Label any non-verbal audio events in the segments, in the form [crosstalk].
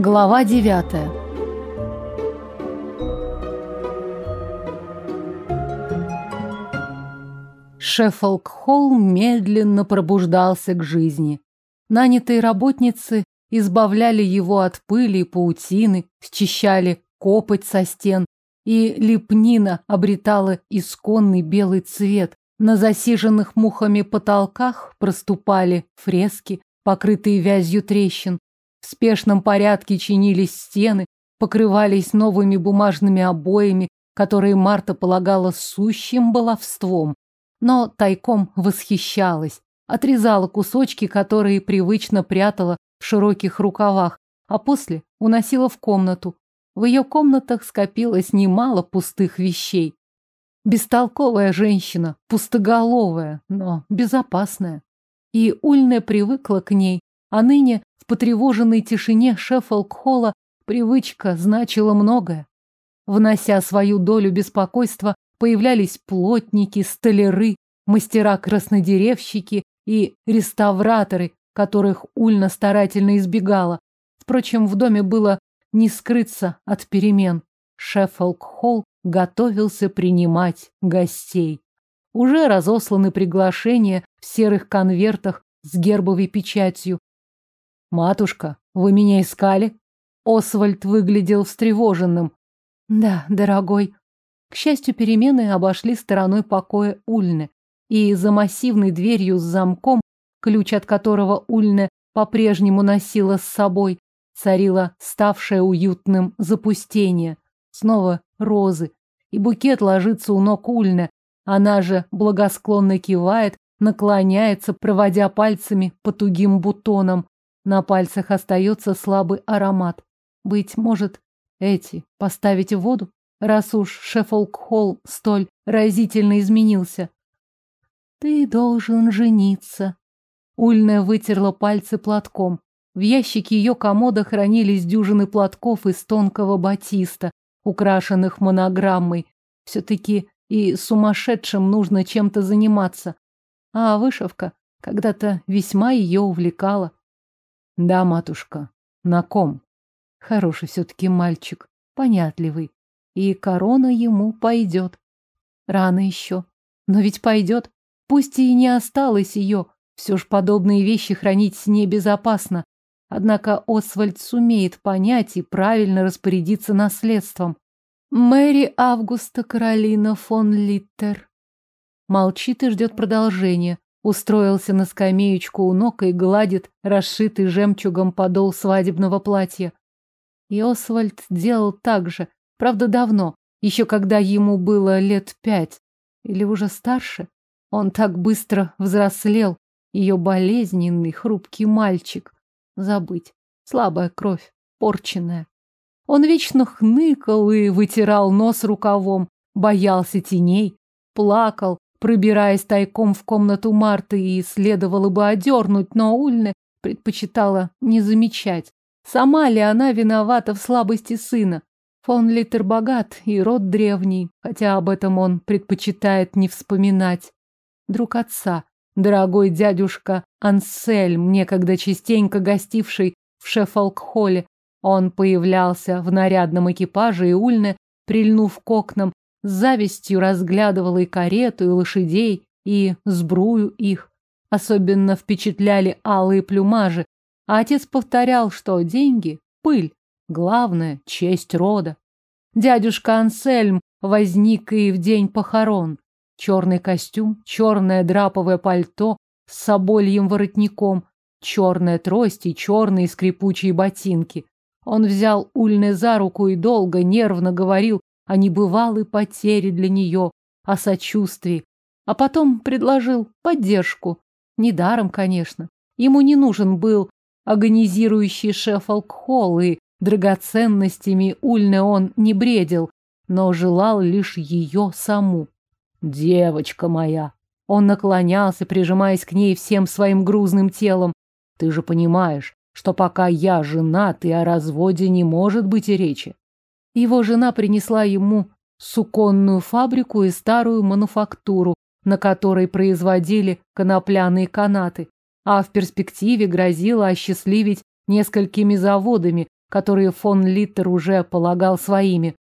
Глава девятая Шеффолк-Холл медленно пробуждался к жизни. Нанятые работницы избавляли его от пыли и паутины, счищали копоть со стен, и лепнина обретала исконный белый цвет. На засиженных мухами потолках проступали фрески, покрытые вязью трещин. В спешном порядке чинились стены, покрывались новыми бумажными обоями, которые Марта полагала сущим баловством, но тайком восхищалась, отрезала кусочки, которые привычно прятала в широких рукавах, а после уносила в комнату. В ее комнатах скопилось немало пустых вещей. Бестолковая женщина, пустоголовая, но безопасная. И Ульная привыкла к ней, а ныне в потревоженной тишине Шеффолк-холла привычка значила многое. Внося свою долю беспокойства, появлялись плотники, столяры, мастера-краснодеревщики и реставраторы, которых Ульна старательно избегала. Впрочем, в доме было не скрыться от перемен. Шеффолк-холл готовился принимать гостей. Уже разосланы приглашения в серых конвертах с гербовой печатью. «Матушка, вы меня искали?» Освальд выглядел встревоженным. «Да, дорогой». К счастью, перемены обошли стороной покоя Ульны, и за массивной дверью с замком, ключ от которого Ульне по-прежнему носила с собой, царило ставшее уютным запустение. Снова розы, и букет ложится у ног Ульны. Она же благосклонно кивает, наклоняется, проводя пальцами по тугим бутонам. На пальцах остается слабый аромат. Быть может, эти поставить в воду, раз уж Шеффолк-Холл столь разительно изменился. Ты должен жениться. Ульная вытерла пальцы платком. В ящике ее комода хранились дюжины платков из тонкого батиста, украшенных монограммой. Все-таки и сумасшедшим нужно чем-то заниматься. А вышивка когда-то весьма ее увлекала. Да, матушка, на ком? Хороший все-таки мальчик, понятливый. И корона ему пойдет. Рано еще. Но ведь пойдет. Пусть и не осталось ее. Все ж подобные вещи хранить небезопасно. Однако Освальд сумеет понять и правильно распорядиться наследством. Мэри Августа Каролина фон Литтер. Молчит и ждет продолжения. Устроился на скамеечку у ног и гладит расшитый жемчугом подол свадебного платья. И Освальд делал так же, правда давно, еще когда ему было лет пять, или уже старше. Он так быстро взрослел, ее болезненный, хрупкий мальчик. Забыть. Слабая кровь, порченная. Он вечно хныкал и вытирал нос рукавом, боялся теней, плакал, пробираясь тайком в комнату Марты и следовало бы одернуть, но Ульне предпочитала не замечать. Сама ли она виновата в слабости сына? Фон Литтер богат и род древний, хотя об этом он предпочитает не вспоминать. Друг отца, Дорогой дядюшка Ансельм, некогда частенько гостивший в Шеффолк-холле, он появлялся в нарядном экипаже, и Ульне, прильнув к окнам, с завистью разглядывала и карету, и лошадей, и сбрую их. Особенно впечатляли алые плюмажи, а отец повторял, что деньги — пыль, главное — честь рода. Дядюшка Ансельм возник и в день похорон. Черный костюм, черное драповое пальто с собольем воротником, черная трость и черные скрипучие ботинки. Он взял Ульне за руку и долго, нервно говорил о небывалой потере для нее, о сочувствии, а потом предложил поддержку. Недаром, конечно. Ему не нужен был агонизирующий шеф алкхол, и драгоценностями Ульне он не бредил, но желал лишь ее саму. Девочка моя. Он наклонялся, прижимаясь к ней всем своим грузным телом. Ты же понимаешь, что пока я женат, и о разводе не может быть и речи. Его жена принесла ему суконную фабрику и старую мануфактуру, на которой производили конопляные канаты, а в перспективе грозила осчастливить несколькими заводами, которые фон Литтер уже полагал своими.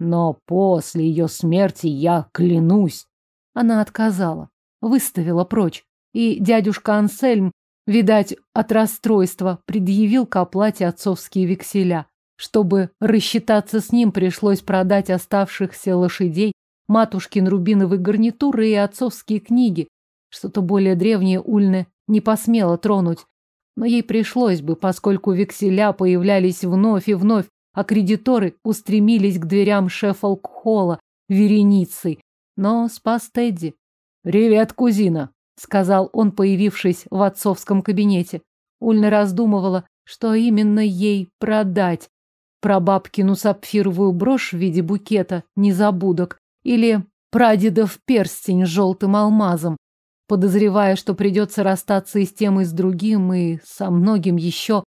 Но после ее смерти я клянусь. Она отказала, выставила прочь. И дядюшка Ансельм, видать, от расстройства, предъявил к оплате отцовские векселя. Чтобы рассчитаться с ним, пришлось продать оставшихся лошадей, матушкин рубиновый гарнитур и отцовские книги. Что-то более древнее Ульне не посмела тронуть. Но ей пришлось бы, поскольку векселя появлялись вновь и вновь, а кредиторы устремились к дверям Шеффолк-холла вереницей. Но спас Тедди. «Привет, кузина», — сказал он, появившись в отцовском кабинете. Ульна раздумывала, что именно ей продать. Про бабкину сапфировую брошь в виде букета, незабудок, или прадедов перстень с желтым алмазом, подозревая, что придется расстаться и с тем, и с другим, и со многим еще.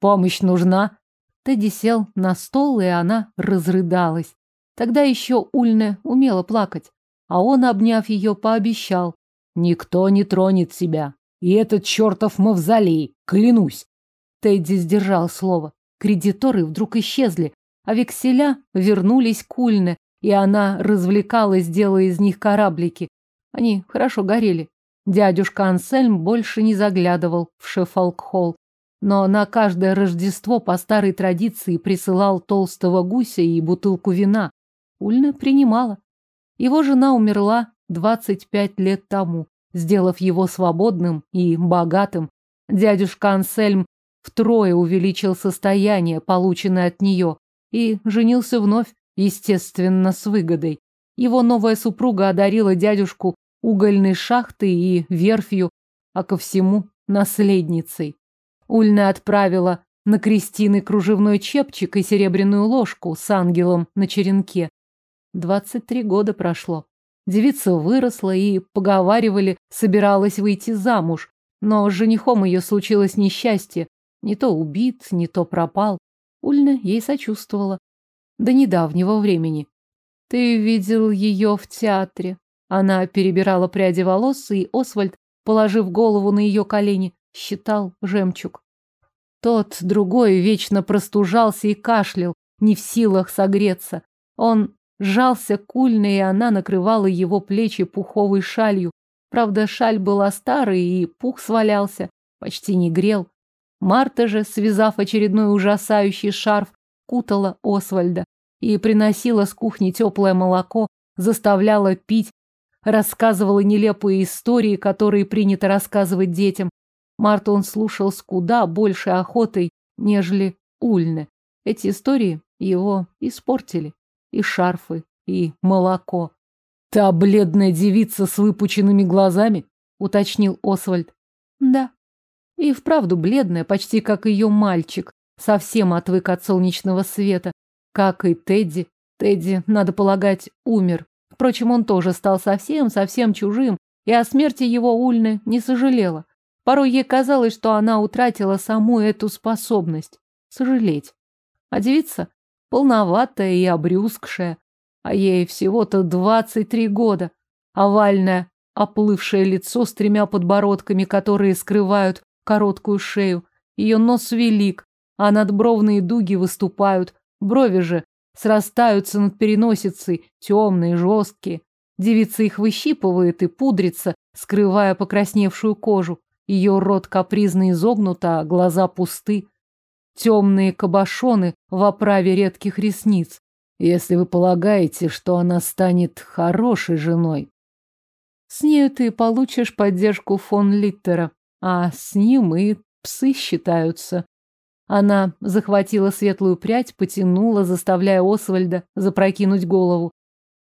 «Помощь нужна?» Тедди сел на стол, и она разрыдалась. Тогда еще Ульне умела плакать, а он, обняв ее, пообещал. «Никто не тронет себя. И этот чертов мавзолей, клянусь!» Тедди сдержал слово. Кредиторы вдруг исчезли, а векселя вернулись к Ульне, и она развлекалась, делая из них кораблики. Они хорошо горели. Дядюшка Ансельм больше не заглядывал в Шеффолк-холл но на каждое Рождество по старой традиции присылал толстого гуся и бутылку вина. Ульна принимала. Его жена умерла 25 лет тому, сделав его свободным и богатым. Дядюшка Ансельм втрое увеличил состояние, полученное от нее, и женился вновь, естественно, с выгодой. Его новая супруга одарила дядюшку угольной шахтой и верфью, а ко всему наследницей. Ульна отправила на Кристины кружевной чепчик и серебряную ложку с ангелом на черенке. Двадцать три года прошло. Девица выросла и, поговаривали, собиралась выйти замуж, но с женихом ее случилось несчастье. Не то убит, не то пропал. Ульна ей сочувствовала. До недавнего времени. Ты видел ее в театре. Она перебирала пряди волос, и Освальд, положив голову на ее колени, считал жемчуг. Тот, другой, вечно простужался и кашлял, не в силах согреться. Он сжался кульно, и она накрывала его плечи пуховой шалью. Правда, шаль была старой, и пух свалялся, почти не грел. Марта же, связав очередной ужасающий шарф, кутала Освальда и приносила с кухни теплое молоко, заставляла пить, рассказывала нелепые истории, которые принято рассказывать детям, Марту он слушал с куда большей охотой, нежели Ульне. Эти истории его испортили. И шарфы, и молоко. «Та бледная девица с выпученными глазами?» — уточнил Освальд. «Да. И вправду бледная, почти как ее мальчик. Совсем отвык от солнечного света. Как и Тедди. Тедди, надо полагать, умер. Впрочем, он тоже стал совсем-совсем чужим, и о смерти его Ульны не сожалела. Порой ей казалось, что она утратила саму эту способность сожалеть. А девица полноватая и обрюзгшая, а ей всего-то двадцать три года. Овальное, оплывшее лицо с тремя подбородками, которые скрывают короткую шею. Ее нос велик, а надбровные дуги выступают. Брови же срастаются над переносицей, темные, жесткие. Девица их выщипывает и пудрится, скрывая покрасневшую кожу. Ее рот капризно изогнут, а глаза пусты. Темные кабошоны в оправе редких ресниц. Если вы полагаете, что она станет хорошей женой, с нею ты получишь поддержку фон Литтера, а с ним и псы считаются. Она захватила светлую прядь, потянула, заставляя Освальда запрокинуть голову.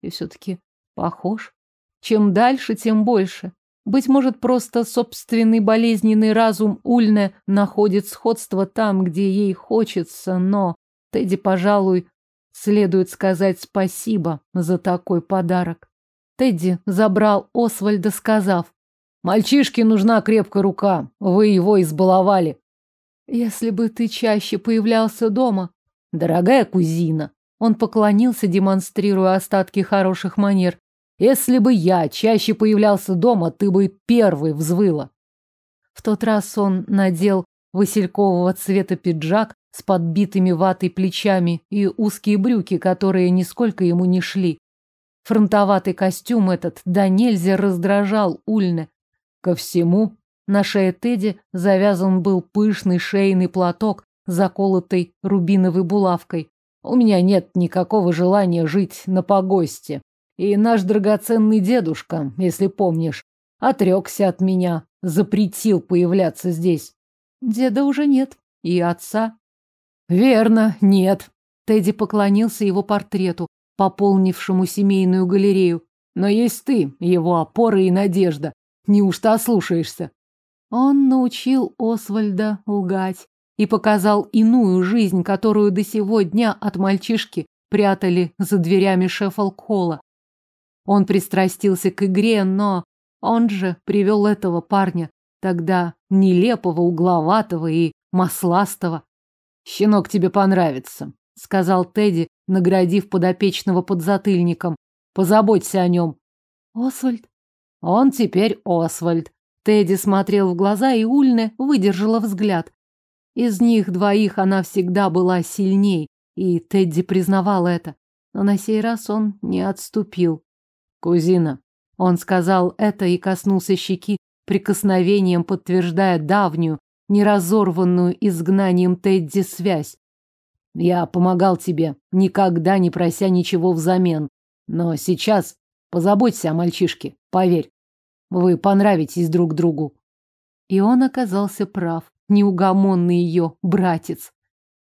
И все-таки похож. Чем дальше, тем больше. Быть может, просто собственный болезненный разум Ульне находит сходство там, где ей хочется, но Тедди, пожалуй, следует сказать спасибо за такой подарок. Тедди забрал Освальда, сказав, «Мальчишке нужна крепкая рука, вы его избаловали». «Если бы ты чаще появлялся дома». «Дорогая кузина», он поклонился, демонстрируя остатки хороших манер. Если бы я чаще появлялся дома, ты бы первый взвыла. В тот раз он надел василькового цвета пиджак, с подбитыми ватой плечами и узкие брюки, которые нисколько ему не шли. Фронтоватый костюм этот да нельзя раздражал Ульне. Ко всему на шее Тедди завязан был пышный шейный платок, заколотый рубиновой булавкой. У меня нет никакого желания жить на погосте. И наш драгоценный дедушка, если помнишь, отрекся от меня, запретил появляться здесь. Деда уже нет. И отца. Верно, нет. Тедди поклонился его портрету, пополнившему семейную галерею. Но есть ты, его опора и надежда. Неужто ослушаешься? Он научил Освальда лгать и показал иную жизнь, которую до сего дня от мальчишки прятали за дверями Шеффолк-холла. Он пристрастился к игре, но он же привел этого парня, тогда нелепого, угловатого и масластого. «Щенок тебе понравится», — сказал Тедди, наградив подопечного подзатыльником. «Позаботься о нем». «Освальд?» «Он теперь Освальд». Тедди смотрел в глаза, и Ульне выдержала взгляд. Из них двоих она всегда была сильней, и Тедди признавал это. Но на сей раз он не отступил. «Кузина». Он сказал это и коснулся щеки, прикосновением подтверждая давнюю, неразорванную изгнанием Тедди связь. Я помогал тебе, никогда не прося ничего взамен. Но сейчас позаботься о мальчишке, поверь. Вы понравитесь друг другу. И он оказался прав, неугомонный ее братец.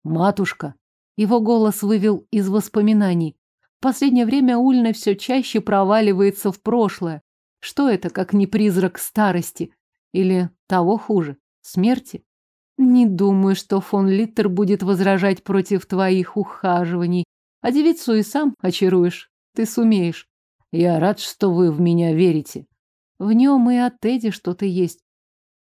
Матушка. Его голос вывел из воспоминаний. В последнее время Ульна все чаще проваливается в прошлое. Что это, как не призрак старости? Или того хуже, смерти? Не думаю, что фон Литтер будет возражать против твоих ухаживаний. А девицу и сам очаруешь. Ты сумеешь. Я рад, что вы в меня верите. В нем и от Эдди что-то есть.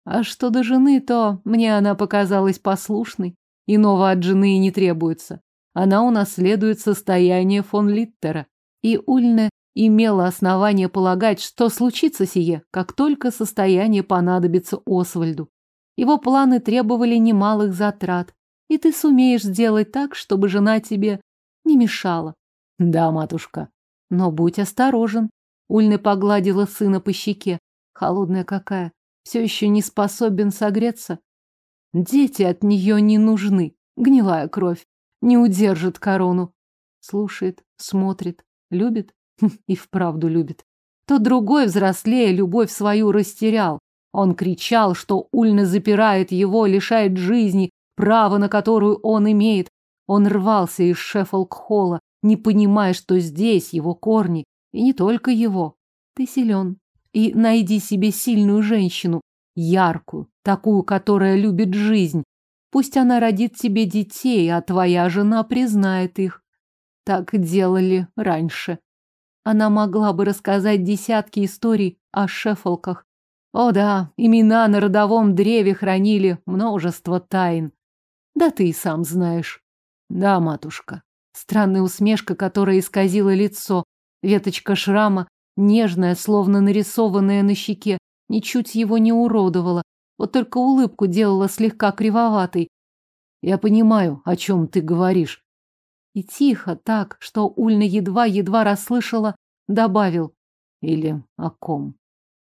А что до жены, то мне она показалась послушной. Иного от жены и не требуется. Она унаследует состояние фон Литтера. И Ульне имела основание полагать, что случится сие, как только состояние понадобится Освальду. Его планы требовали немалых затрат, и ты сумеешь сделать так, чтобы жена тебе не мешала. Да, матушка. Но будь осторожен. Ульна погладила сына по щеке. Холодная какая. Все еще не способен согреться. Дети от нее не нужны. Гнилая кровь. Не удержит корону. Слушает, смотрит, любит. И вправду любит. То другой взрослее любовь свою растерял. Он кричал, что Ульна запирает его, лишает жизни, права на которую он имеет. Он рвался из Шеффолк-холла, не понимая, что здесь его корни, и не только его. Ты силен. И найди себе сильную женщину, яркую, такую, которая любит жизнь. Пусть она родит тебе детей, а твоя жена признает их. Так делали раньше. Она могла бы рассказать десятки историй о Шеффолках, о да, имена на родовом древе хранили множество тайн. Да ты и сам знаешь. Да, матушка. Странная усмешка, которая исказила лицо. Веточка шрама, нежная, словно нарисованная на щеке, ничуть его не уродовала. Вот только улыбку делала слегка кривоватой. Я понимаю, о чем ты говоришь. И тихо, так, что Ульна едва-едва расслышала, добавил. Или о ком?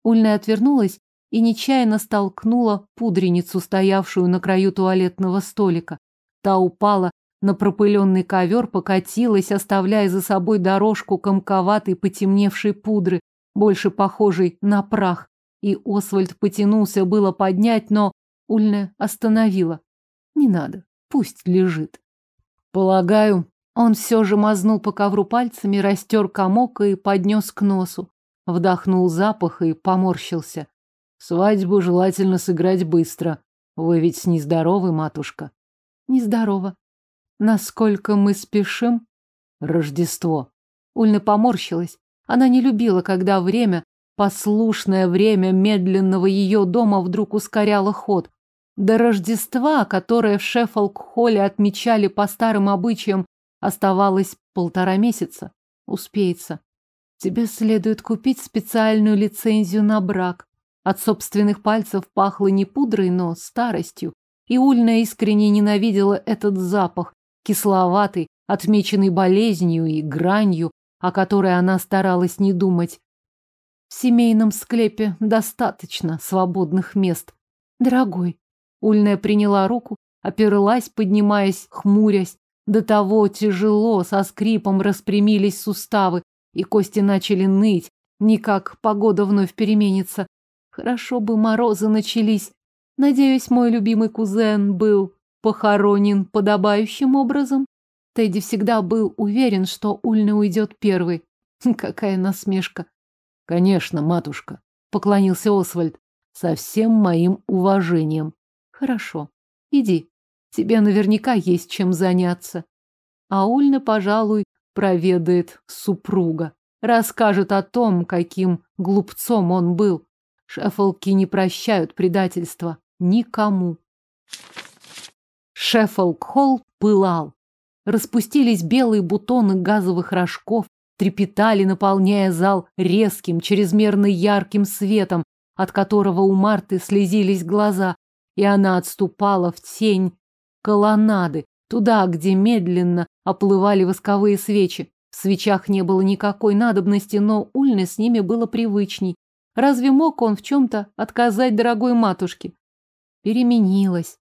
Ульна отвернулась и нечаянно столкнула пудреницу, стоявшую на краю туалетного столика. Та упала на пропыленный ковер, покатилась, оставляя за собой дорожку комковатой потемневшей пудры, больше похожей на прах. И Освальд потянулся было поднять, но Ульна остановила. Не надо, пусть лежит. Полагаю, он все же мазнул по ковру пальцами, растер комок и поднес к носу. Вдохнул запах и поморщился. Свадьбу желательно сыграть быстро. Вы ведь нездоровы, матушка. Нездорова. Насколько мы спешим? Рождество. Ульна поморщилась. Она не любила, когда время, послушное время медленного ее дома вдруг ускоряло ход. До Рождества, которое в Шеффолк-холле отмечали по старым обычаям, оставалось полтора месяца. Успеется. Тебе следует купить специальную лицензию на брак. От собственных пальцев пахло не пудрой, но старостью. И Ульна искренне ненавидела этот запах, кисловатый, отмеченный болезнью и гранью, о которой она старалась не думать. В семейном склепе достаточно свободных мест. Дорогой, Ульная приняла руку, оперлась, поднимаясь, хмурясь. До того тяжело, со скрипом распрямились суставы, и кости начали ныть, никак погода вновь переменится. Хорошо бы морозы начались. Надеюсь, мой любимый кузен был похоронен подобающим образом. Тедди всегда был уверен, что Ульна уйдет первой. [laughs] Какая насмешка. Конечно, матушка, поклонился Освальд. Со всем моим уважением. Хорошо. Иди. Тебе наверняка есть чем заняться. А Ульна, пожалуй, проведает супруга. Расскажет о том, каким глупцом он был. Шеффолки не прощают предательства. Никому. Шеффолк-холл пылал. Распустились белые бутоны газовых рожков, трепетали, наполняя зал резким, чрезмерно ярким светом, от которого у Марты слезились глаза, и она отступала в тень колоннады, туда, где медленно оплывали восковые свечи. В свечах не было никакой надобности, но Ульне с ними было привычней. Разве мог он в чем-то отказать дорогой матушке? Переменилась.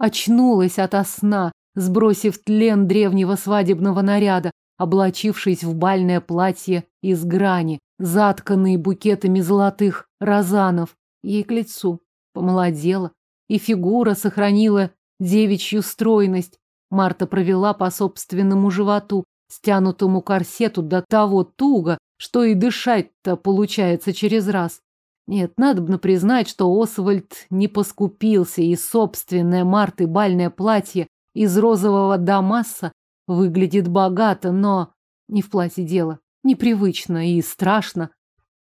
Очнулась ото сна, сбросив тлен древнего свадебного наряда, облачившись в бальное платье из грани, затканные букетами золотых розанов. Ей к лицу помолодела, и фигура сохранила девичью стройность. Марта провела по собственному животу, стянутому корсету до того туго, что и дышать-то получается через раз. Нет, надобно признать, что Освальд не поскупился, и собственное Марты бальное платье из розового дамаса Выглядит богато, но не в платье дело. Непривычно и страшно.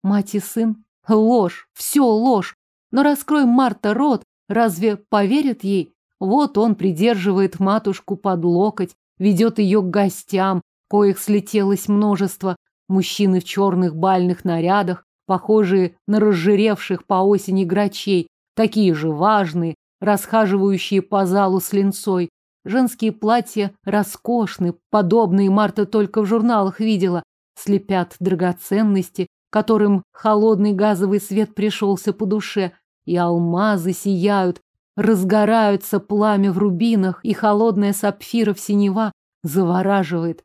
Мать и сын? Ложь. Все ложь. Но раскрой Марта рот, разве поверят ей? Вот он придерживает матушку под локоть, ведет ее к гостям, коих слетелось множество. Мужчины в черных бальных нарядах, похожие на разжиревших по осени грачей, такие же важные, расхаживающие по залу с линцой. Женские платья роскошны, подобные Марта только в журналах видела, слепят драгоценности, которым холодный газовый свет пришелся по душе, и алмазы сияют, разгораются пламя в рубинах, и холодная сапфиров синева завораживает.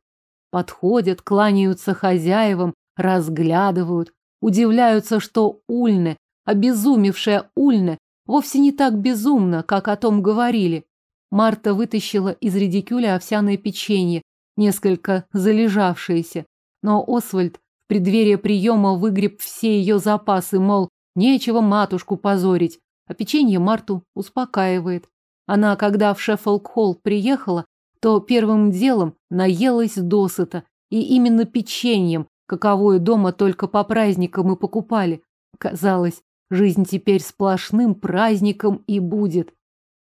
Подходят, кланяются хозяевам, разглядывают, удивляются, что Ульне, обезумевшая Ульне, вовсе не так безумна, как о том говорили. Марта вытащила из редикюля овсяное печенье, несколько залежавшееся. Но Освальд в преддверии приема выгреб все ее запасы, мол, нечего матушку позорить. А печенье Марту успокаивает. Она, когда в Шеффолк-холл приехала, то первым делом наелась досыта, и именно печеньем, каковое дома только по праздникам и покупали. Казалось, жизнь теперь сплошным праздником и будет.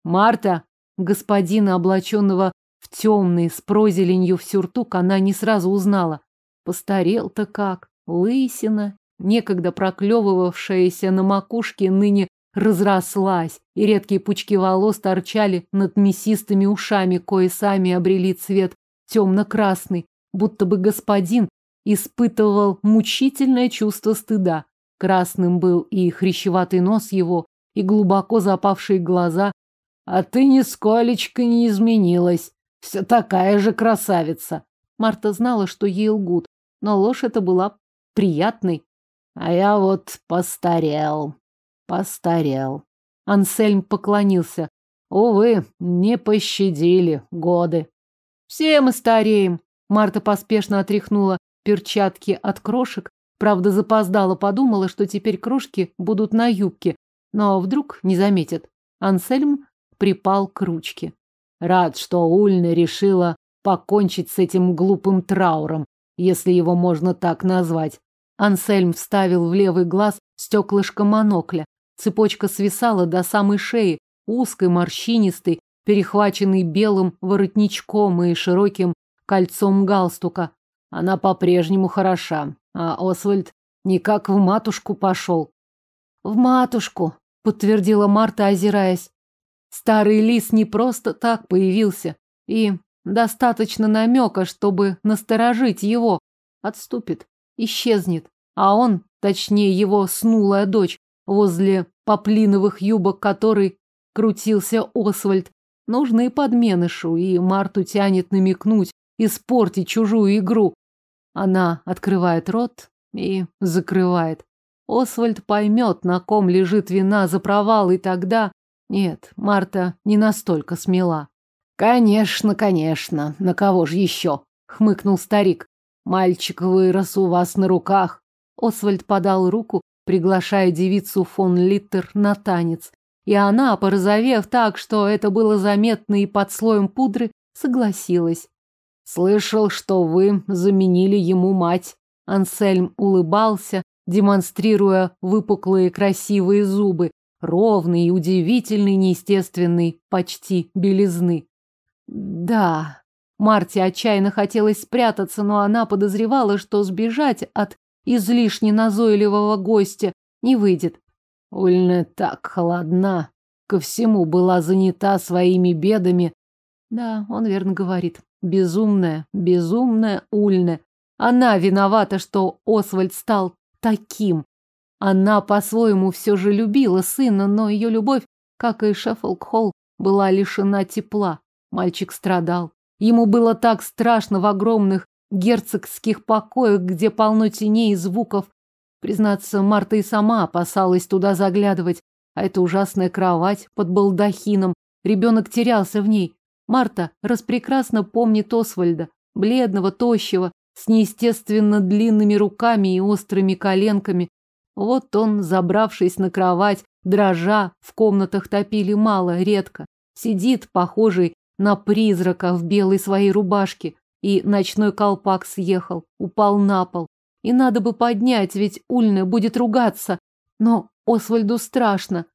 «Марта!» Господина, облаченного в темный, с прозеленью в сюртук, она не сразу узнала. Постарел-то как, лысина, некогда проклевывавшаяся на макушке, ныне разрослась, и редкие пучки волос торчали над мясистыми ушами, кои сами обрели цвет темно-красный, будто бы господин испытывал мучительное чувство стыда. Красным был и хрящеватый нос его, и глубоко запавшие глаза, а ты нисколечко не изменилась. Все такая же красавица. Марта знала, что ей лгут, но ложь эта была приятной. А я вот постарел, постарел. Ансельм поклонился. Увы, не пощадили годы. Все мы стареем. Марта поспешно отряхнула перчатки от крошек, правда запоздала, подумала, что теперь крошки будут на юбке, но вдруг не заметят. Ансельм припал к ручке. Рад, что Ульна решила покончить с этим глупым трауром, если его можно так назвать. Ансельм вставил в левый глаз стеклышко монокля. Цепочка свисала до самой шеи, узкой, морщинистой, перехваченной белым воротничком и широким кольцом галстука. Она по-прежнему хороша, а Освальд никак в матушку пошел. В матушку, подтвердила Марта, озираясь. Старый лис не просто так появился. И достаточно намека, чтобы насторожить его. Отступит, исчезнет. А он, точнее его снулая дочь, возле поплиновых юбок которой крутился Освальд, нужны подменышу, и Марту тянет намекнуть, испортить чужую игру. Она открывает рот и закрывает. Освальд поймет, на ком лежит вина за провал, и тогда... Нет, Марта не настолько смела. «Конечно, конечно, на кого же еще?» — хмыкнул старик. «Мальчик вырос у вас на руках». Освальд подал руку, приглашая девицу фон Литтер на танец. И она, порозовев так, что это было заметно и под слоем пудры, согласилась. «Слышал, что вы заменили ему мать». Ансельм улыбался, демонстрируя выпуклые красивые зубы, ровные и удивительной, неестественной, почти белизны. Да, Марте отчаянно хотелось спрятаться, но она подозревала, что сбежать от излишне назойливого гостя не выйдет. Ульна так холодна, ко всему была занята своими бедами. Да, он верно говорит. Безумная, безумная Ульна. Она виновата, что Освальд стал таким. Она по-своему все же любила сына, но ее любовь, как и Шеффилд Холл, была лишена тепла. Мальчик страдал. Ему было так страшно в огромных герцогских покоях, где полно теней и звуков. Признаться, Марта и сама опасалась туда заглядывать. А эта ужасная кровать под балдахином. Ребенок терялся в ней. Марта распрекрасно помнит Освальда, бледного, тощего, с неестественно длинными руками и острыми коленками. Вот он, забравшись на кровать, дрожа, в комнатах топили мало, редко. Сидит, похожий на призрака в белой своей рубашке, и ночной колпак съехал, упал на пол. И надо бы поднять, ведь Ульна будет ругаться. Но Освальду страшно.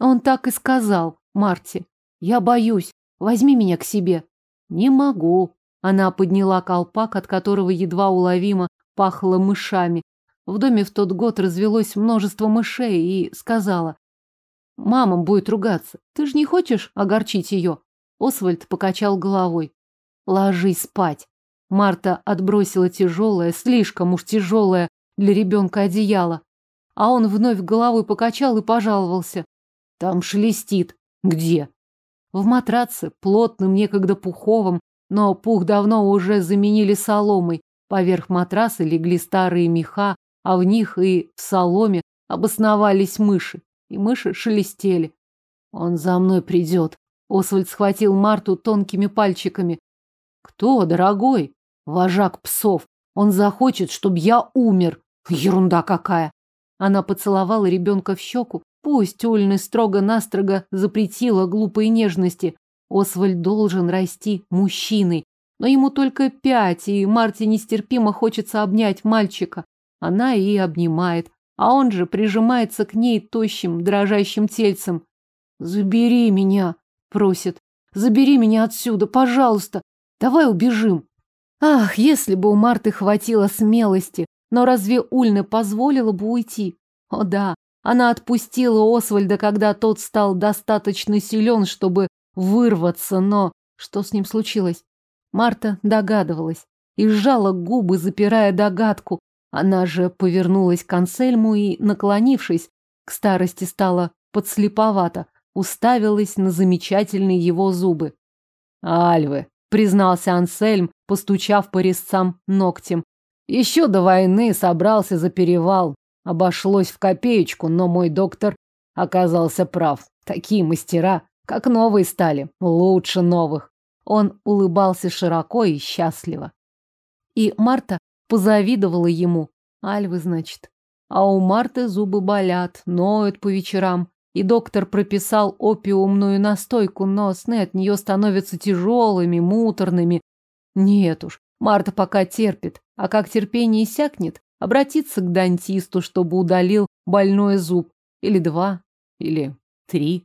Он так и сказал Марте. «Я боюсь. Возьми меня к себе». «Не могу». Она подняла колпак, от которого едва уловимо пахло мышами. В доме в тот год развелось множество мышей, и сказала. «Мама будет ругаться. Ты же не хочешь огорчить ее?» Освальд покачал головой. Ложись спать. Марта отбросила тяжелое, слишком уж тяжелое для ребенка одеяло. А он вновь головой покачал и пожаловался. Там шелестит. Где? В матраце, плотным, некогда пуховым, но пух давно уже заменили соломой. Поверх матраса легли старые меха, а в них и в соломе обосновались мыши. И мыши шелестели. Он за мной придет. Освальд схватил Марту тонкими пальчиками. Кто, дорогой? Вожак псов. Он захочет, чтобы я умер. Ерунда какая. Она поцеловала ребенка в щеку. Пусть Ульны строго-настрого запретила глупые нежности. Освальд должен расти мужчиной. Но ему только пять, и Марте нестерпимо хочется обнять мальчика. Она и обнимает, а он же прижимается к ней тощим, дрожащим тельцем. «Забери меня!» Просит. Забери меня отсюда, пожалуйста. Давай убежим. Ах, если бы у Марты хватило смелости. Но разве Ульна позволила бы уйти? О да, она отпустила Освальда, когда тот стал достаточно силен, чтобы вырваться, но что с ним случилось? Марта догадывалась и сжала губы, запирая догадку. Она же повернулась к Ансельму и, наклонившись, к старости стала подслеповато уставилась на замечательные его зубы. «Альвы», — признался Ансельм, постучав по резцам ногтем. «Еще до войны собрался за перевал. Обошлось в копеечку, но мой доктор оказался прав. Такие мастера, как новые стали, лучше новых». Он улыбался широко и счастливо. И Марта позавидовала ему. Альвы, значит. А у Марты зубы болят, ноют по вечерам. И доктор прописал опиумную настойку, но сны от нее становятся тяжелыми, муторными. Нет уж, Марта пока терпит, а как терпение иссякнет, обратиться к дантисту, чтобы удалил больной зуб. Или два, или три.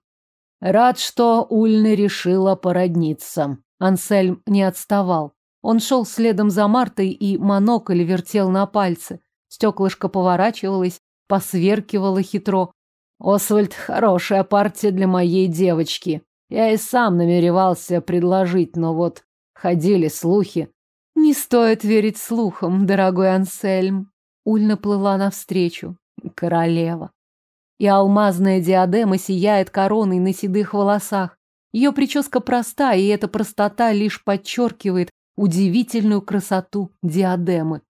Рад, что Ульна решила породниться. Ансельм не отставал. Он шел следом за Мартой, и монокль вертел на пальце. Стеклышко поворачивалось, посверкивало хитро. Освальд – хорошая партия для моей девочки. Я и сам намеревался предложить, но вот ходили слухи. Не стоит верить слухам, дорогой Ансельм. Ульна плыла навстречу. Королева. И алмазная диадема сияет короной на седых волосах. Ее прическа проста, и эта простота лишь подчеркивает удивительную красоту диадемы.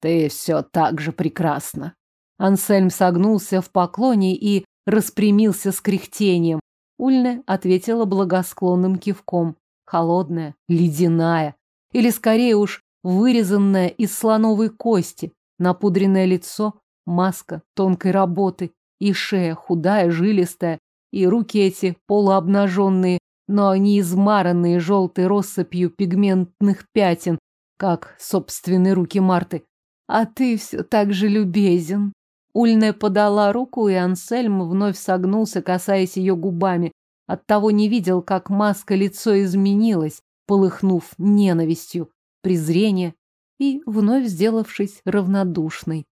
Ты все так же прекрасна. Ансельм согнулся в поклоне и распрямился с кряхтением. Ульне ответила благосклонным кивком. Холодная, ледяная. Или скорее уж вырезанная из слоновой кости. Напудренное лицо, маска тонкой работы. И шея худая, жилистая. И руки эти полуобнаженные, но не измаранные желтой россыпью пигментных пятен, как собственные руки Марты. А ты все так же любезен. Ульная подала руку, и Ансельм вновь согнулся, касаясь ее губами. Оттого не видел, как маска лицо изменилась, полыхнув ненавистью, презрением и вновь сделавшись равнодушной.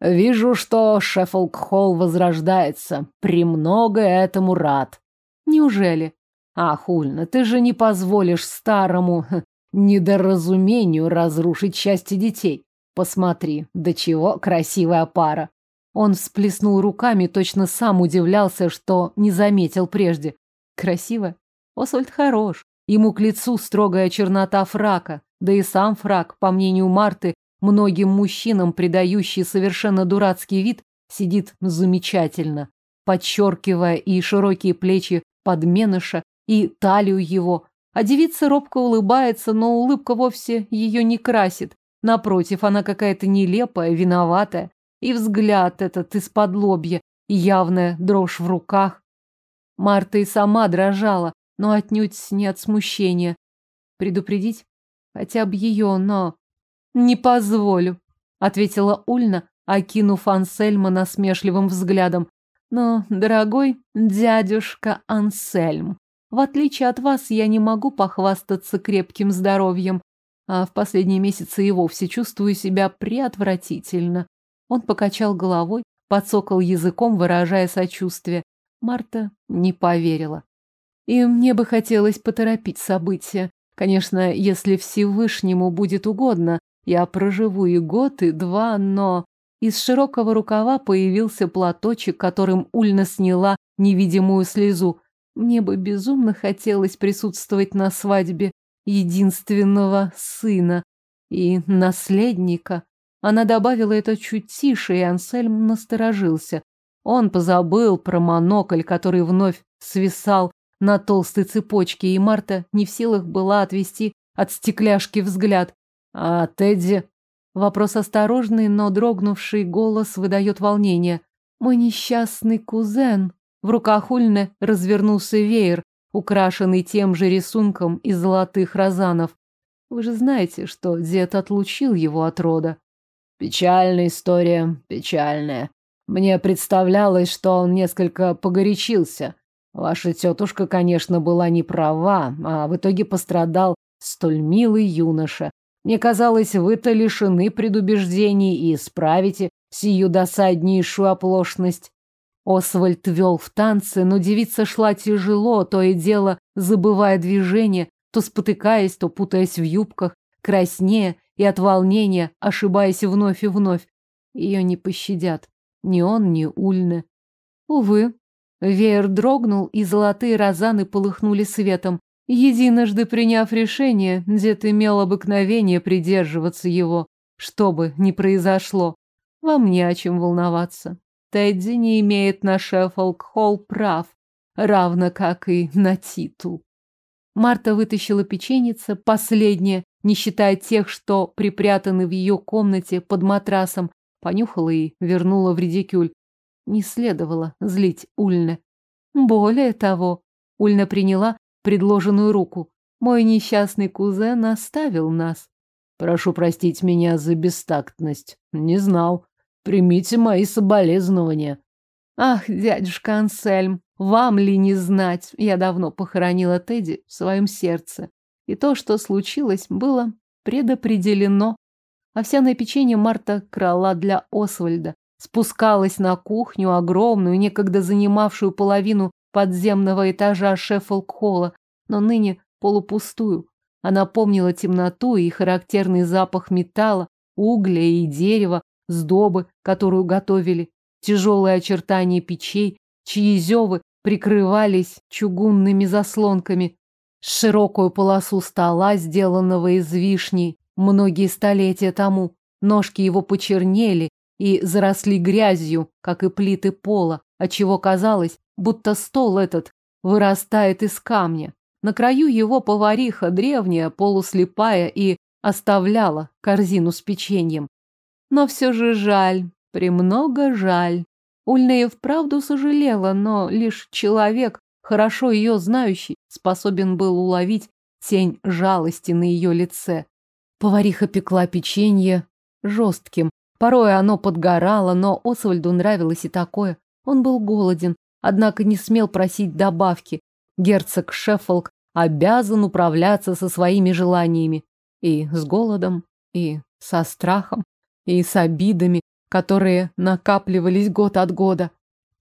«Вижу, что Шеффолк-Холл возрождается. Премного этому рад». «Неужели?» Ах, Ульна, ты же не позволишь старому недоразумению разрушить счастье детей. Посмотри, до чего красивая пара. Он всплеснул руками, точно сам удивлялся, что не заметил прежде. Красиво. Освальд хорош. Ему к лицу строгая чернота фрака, да и сам фрак, по мнению Марты, многим мужчинам, придающий совершенно дурацкий вид, сидит замечательно, подчеркивая и широкие плечи подменыша, и талию его. А девица робко улыбается, но улыбка вовсе ее не красит. Напротив, она какая-то нелепая, виноватая. И взгляд этот из-под лобья, и явная дрожь в руках. Марта и сама дрожала, но отнюдь не от смущения. Предупредить? Хотя бы ее, но... Не позволю, ответила Ульна, окинув Ансельма насмешливым взглядом. Но, дорогой дядюшка Ансельм, в отличие от вас, я не могу похвастаться крепким здоровьем, а в последние месяцы и вовсе чувствую себя преотвратительно. Он покачал головой, подсокал языком, выражая сочувствие. Марта не поверила. И мне бы хотелось поторопить события. Конечно, если Всевышнему будет угодно, я проживу и год, и два, но... Из широкого рукава появился платочек, которым Ульна сняла невидимую слезу. Мне бы безумно хотелось присутствовать на свадьбе единственного сына и наследника. Она добавила это чуть тише, и Ансельм насторожился. Он позабыл про монокль, который вновь свисал на толстой цепочке, и Марта не в силах была отвести от стекляшки взгляд. А Тедди... Вопрос осторожный, но дрогнувший голос выдает волнение. Мой несчастный кузен в руках Ульны развернулся веер, украшенный тем же рисунком из золотых розанов. Вы же знаете, что дед отлучил его от рода. Печальная история, печальная. Мне представлялось, что он несколько погорячился. Ваша тетушка, конечно, была не права, а в итоге пострадал столь милый юноша. Мне казалось, вы-то лишены предубеждений и исправите сию досаднейшую оплошность. Освальд вел в танце, но девица шла тяжело, то и дело забывая движение, то спотыкаясь, то путаясь в юбках, краснея и от волнения, ошибаясь вновь и вновь. Ее не пощадят. Ни он, ни Ульне. Увы. Веер дрогнул, и золотые розаны полыхнули светом. Единожды приняв решение, дед имел обыкновение придерживаться его, что бы ни произошло. Вам не о чем волноваться. Тедди не имеет на Шеффолк-Холл прав, равно как и на титул. Марта вытащила печеница, последняя, не считая тех, что припрятаны в ее комнате под матрасом, понюхала и вернула в редикюль. Не следовало злить Ульне. Более того, Ульна приняла предложенную руку. Мой несчастный кузен оставил нас. Прошу простить меня за бестактность. Не знал. Примите мои соболезнования. Ах, дядюшка Ансельм, вам ли не знать? Я давно похоронила Тедди в своем сердце. И то, что случилось, было предопределено. Овсяное печенье Марта крала для Освальда. Спускалась на кухню, огромную, некогда занимавшую половину подземного этажа Шеффолк-холла, но ныне полупустую. Она помнила темноту и характерный запах металла, угля и дерева, сдобы, которую готовили, тяжелые очертания печей, чьи зевы прикрывались чугунными заслонками, широкую полосу стола, сделанного из вишни многие столетия тому. Ножки его почернели и заросли грязью, как и плиты пола, отчего казалось, будто стол этот вырастает из камня. На краю его повариха, древняя, полуслепая, и оставляла корзину с печеньем. Но все же жаль, премного жаль. Ульна вправду сожалела, но лишь человек, хорошо ее знающий, способен был уловить тень жалости на ее лице. Повариха пекла печенье жестким. Порой оно подгорало, но Освальду нравилось и такое. Он был голоден, однако не смел просить добавки. Герцог Шеффолк обязан управляться со своими желаниями. И с голодом, и со страхом, и с обидами, которые накапливались год от года.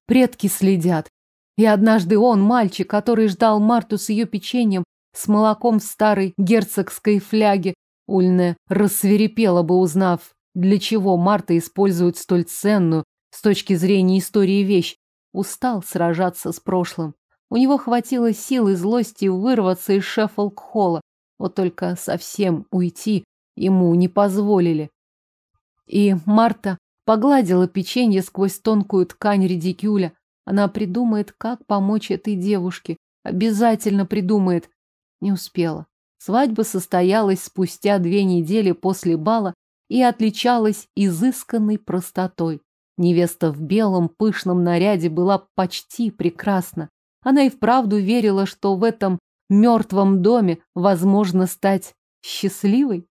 Предки следят. И однажды он, мальчик, который ждал Марту с ее печеньем, с молоком в старой герцогской фляге, Ульне рассверепела бы, узнав, для чего Марта использует столь ценную, с точки зрения истории, вещь. Устал сражаться с прошлым. У него хватило сил и злости вырваться из Шеффолк-холла. Вот только совсем уйти ему не позволили. И Марта погладила печенье сквозь тонкую ткань редикюля. Она придумает, как помочь этой девушке. Обязательно придумает. Не успела. Свадьба состоялась спустя две недели после бала и отличалась изысканной простотой. Невеста в белом пышном наряде была почти прекрасна. Она и вправду верила, что в этом мертвом доме возможно стать счастливой.